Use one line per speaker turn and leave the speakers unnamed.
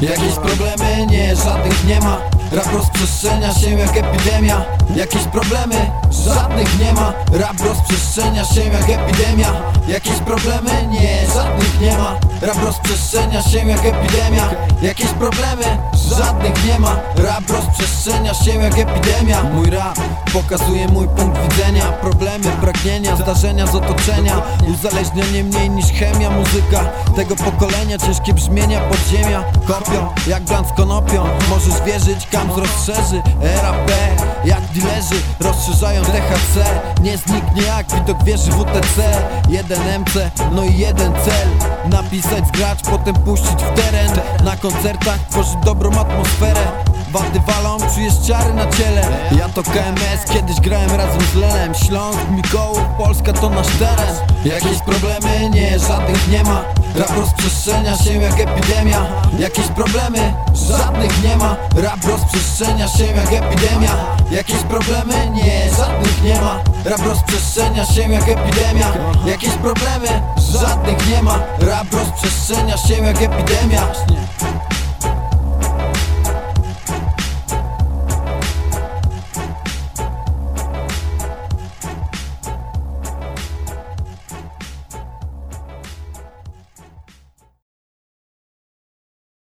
Jakieś problemy? Nie, żadnych nie ma Rap rozprzestrzenia się jak epidemia Jakieś problemy? Żadnych nie ma Rap rozprzestrzenia się jak epidemia Jakieś problemy? Nie, żadnych nie ma Rap rozprzestrzenia się jak epidemia. Jakieś problemy? Żadnych nie ma. Rap rozprzestrzenia się jak epidemia. Mój rap pokazuje mój punkt widzenia. Problemy, pragnienia, zdarzenia z otoczenia. Uzależnienie mniej niż chemia Muzyka tego pokolenia, ciężkie brzmienia podziemia Kopią, jak blan z konopią Możesz wierzyć, kam rozszerzy. RAP, jak dilerzy Rozszerzają THC Nie zniknie jak widok wieży WTC Jeden MC, no i jeden cel. Napisać, zgrać, potem puścić w teren. Na koncertach tworzyć dobrą atmosferę. Wady walą, czujesz ciary na ciele. Ja to KMS, kiedyś grałem razem z Lenem Śląsk, Mikołów, Polska to nasz teren. Jakieś problemy? Nie, żadnych nie ma. Rap rozprzestrzenia się jak epidemia. Jakieś problemy? Żadnych nie ma. Rap rozprzestrzenia się jak epidemia. Jakieś problemy? Nie, żadnych nie ma. Rap rozprzestrzenia się jak epidemia. Jakieś problemy? Żadnych nie ma. Rap rozprzestrzenia się jak epidemia